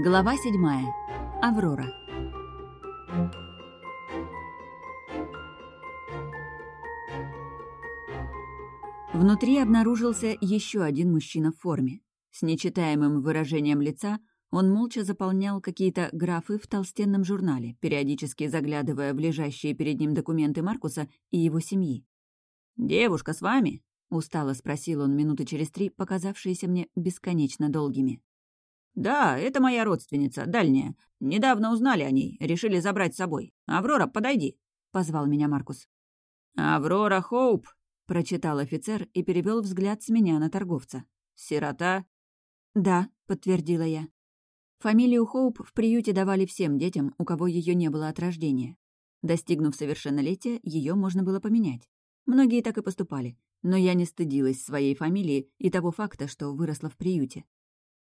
Глава седьмая. Аврора. Внутри обнаружился еще один мужчина в форме. С нечитаемым выражением лица он молча заполнял какие-то графы в толстенном журнале, периодически заглядывая в лежащие перед ним документы Маркуса и его семьи. «Девушка с вами?» — устало спросил он минуты через три, показавшиеся мне бесконечно долгими. «Да, это моя родственница, дальняя. Недавно узнали о ней, решили забрать с собой. Аврора, подойди», — позвал меня Маркус. «Аврора Хоуп», — прочитал офицер и перевел взгляд с меня на торговца. «Сирота?» «Да», — подтвердила я. Фамилию Хоуп в приюте давали всем детям, у кого ее не было от рождения. Достигнув совершеннолетия, ее можно было поменять. Многие так и поступали, но я не стыдилась своей фамилии и того факта, что выросла в приюте.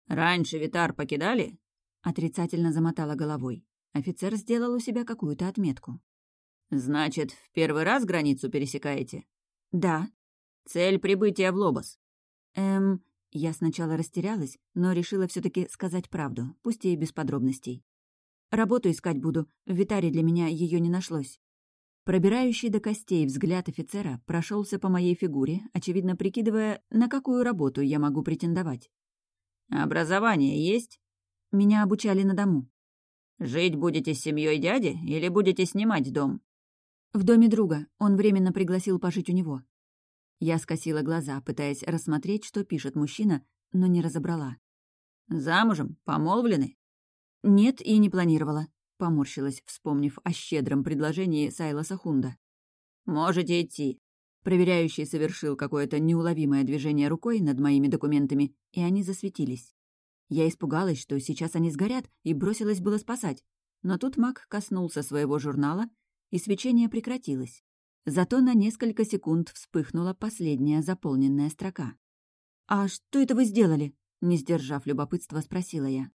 «Раньше Витар покидали?» Отрицательно замотала головой. Офицер сделал у себя какую-то отметку. «Значит, в первый раз границу пересекаете?» «Да». «Цель прибытия в Лобос?» «Эм...» Я сначала растерялась, но решила все таки сказать правду, пусть и без подробностей. «Работу искать буду, в Витаре для меня ее не нашлось». Пробирающий до костей взгляд офицера прошелся по моей фигуре, очевидно прикидывая, на какую работу я могу претендовать. «Образование есть?» «Меня обучали на дому». «Жить будете с семьей дяди или будете снимать дом?» «В доме друга. Он временно пригласил пожить у него». Я скосила глаза, пытаясь рассмотреть, что пишет мужчина, но не разобрала. «Замужем? Помолвлены?» «Нет, и не планировала», — поморщилась, вспомнив о щедром предложении Сайлоса Хунда. «Можете идти. Проверяющий совершил какое-то неуловимое движение рукой над моими документами, и они засветились. Я испугалась, что сейчас они сгорят, и бросилась было спасать. Но тут маг коснулся своего журнала, и свечение прекратилось. Зато на несколько секунд вспыхнула последняя заполненная строка. «А что это вы сделали?» — не сдержав любопытства, спросила я.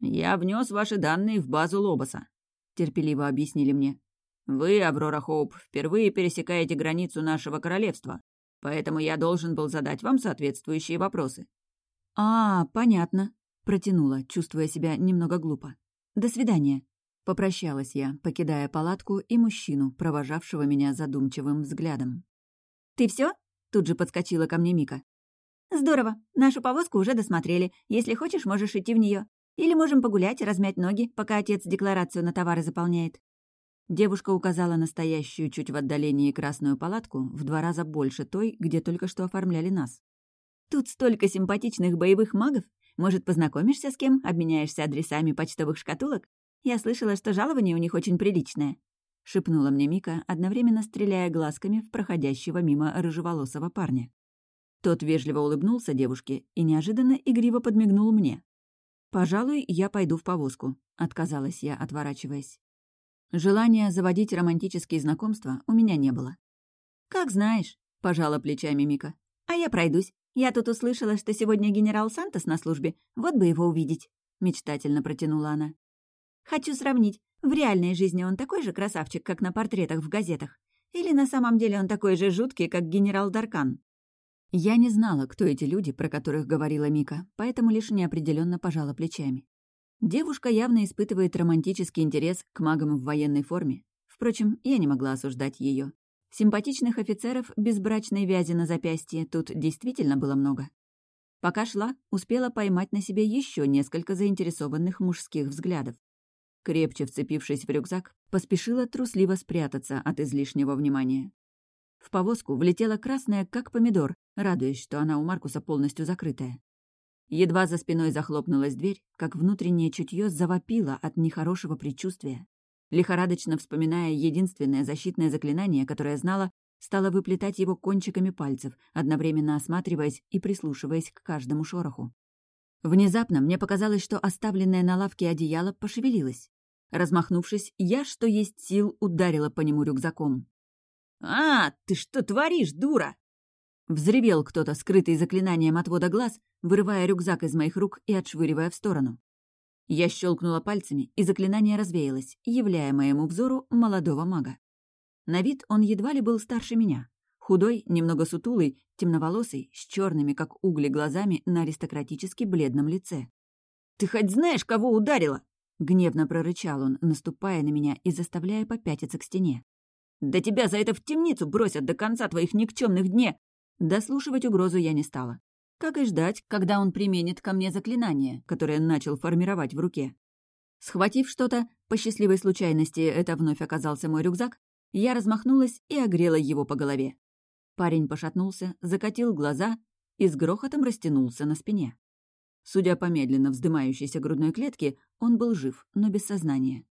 «Я внес ваши данные в базу Лобоса», — терпеливо объяснили мне. Вы, Аврора Хоуп, впервые пересекаете границу нашего королевства, поэтому я должен был задать вам соответствующие вопросы». «А, понятно», — протянула, чувствуя себя немного глупо. «До свидания». Попрощалась я, покидая палатку и мужчину, провожавшего меня задумчивым взглядом. «Ты все? тут же подскочила ко мне Мика. «Здорово. Нашу повозку уже досмотрели. Если хочешь, можешь идти в нее. Или можем погулять, размять ноги, пока отец декларацию на товары заполняет». Девушка указала настоящую чуть в отдалении красную палатку в два раза больше той, где только что оформляли нас. «Тут столько симпатичных боевых магов! Может, познакомишься с кем, обменяешься адресами почтовых шкатулок? Я слышала, что жалование у них очень приличное», — шепнула мне Мика, одновременно стреляя глазками в проходящего мимо рыжеволосого парня. Тот вежливо улыбнулся девушке и неожиданно игриво подмигнул мне. «Пожалуй, я пойду в повозку», — отказалась я, отворачиваясь. Желания заводить романтические знакомства у меня не было. «Как знаешь», — пожала плечами Мика. «А я пройдусь. Я тут услышала, что сегодня генерал Сантос на службе. Вот бы его увидеть», — мечтательно протянула она. «Хочу сравнить. В реальной жизни он такой же красавчик, как на портретах в газетах? Или на самом деле он такой же жуткий, как генерал Даркан?» Я не знала, кто эти люди, про которых говорила Мика, поэтому лишь неопределенно пожала плечами. Девушка явно испытывает романтический интерес к магам в военной форме. Впрочем, я не могла осуждать ее. Симпатичных офицеров без брачной вязи на запястье тут действительно было много. Пока шла, успела поймать на себе еще несколько заинтересованных мужских взглядов. Крепче вцепившись в рюкзак, поспешила трусливо спрятаться от излишнего внимания. В повозку влетела красная, как помидор, радуясь, что она у Маркуса полностью закрытая. Едва за спиной захлопнулась дверь, как внутреннее чутье завопило от нехорошего предчувствия. Лихорадочно вспоминая единственное защитное заклинание, которое знала, стала выплетать его кончиками пальцев, одновременно осматриваясь и прислушиваясь к каждому шороху. Внезапно мне показалось, что оставленное на лавке одеяло пошевелилось. Размахнувшись, я, что есть сил, ударила по нему рюкзаком. «А, ты что творишь, дура?» Взревел кто-то, скрытый заклинанием отвода глаз, вырывая рюкзак из моих рук и отшвыривая в сторону. Я щелкнула пальцами, и заклинание развеялось, являя моему взору молодого мага. На вид он едва ли был старше меня. Худой, немного сутулый, темноволосый, с черными, как угли, глазами на аристократически бледном лице. «Ты хоть знаешь, кого ударила?» Гневно прорычал он, наступая на меня и заставляя попятиться к стене. «Да тебя за это в темницу бросят до конца твоих никчемных дней!» Дослушивать угрозу я не стала. Как и ждать, когда он применит ко мне заклинание, которое начал формировать в руке. Схватив что-то, по счастливой случайности это вновь оказался мой рюкзак, я размахнулась и огрела его по голове. Парень пошатнулся, закатил глаза и с грохотом растянулся на спине. Судя по медленно вздымающейся грудной клетке, он был жив, но без сознания.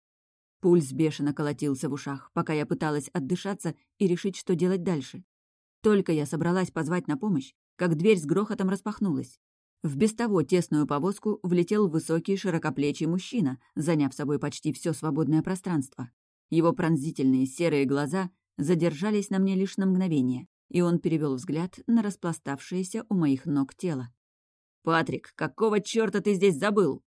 Пульс бешено колотился в ушах, пока я пыталась отдышаться и решить, что делать дальше. Только я собралась позвать на помощь, как дверь с грохотом распахнулась. В без того тесную повозку влетел высокий широкоплечий мужчина, заняв собой почти все свободное пространство. Его пронзительные серые глаза задержались на мне лишь на мгновение, и он перевел взгляд на распластавшееся у моих ног тело. «Патрик, какого чёрта ты здесь забыл?»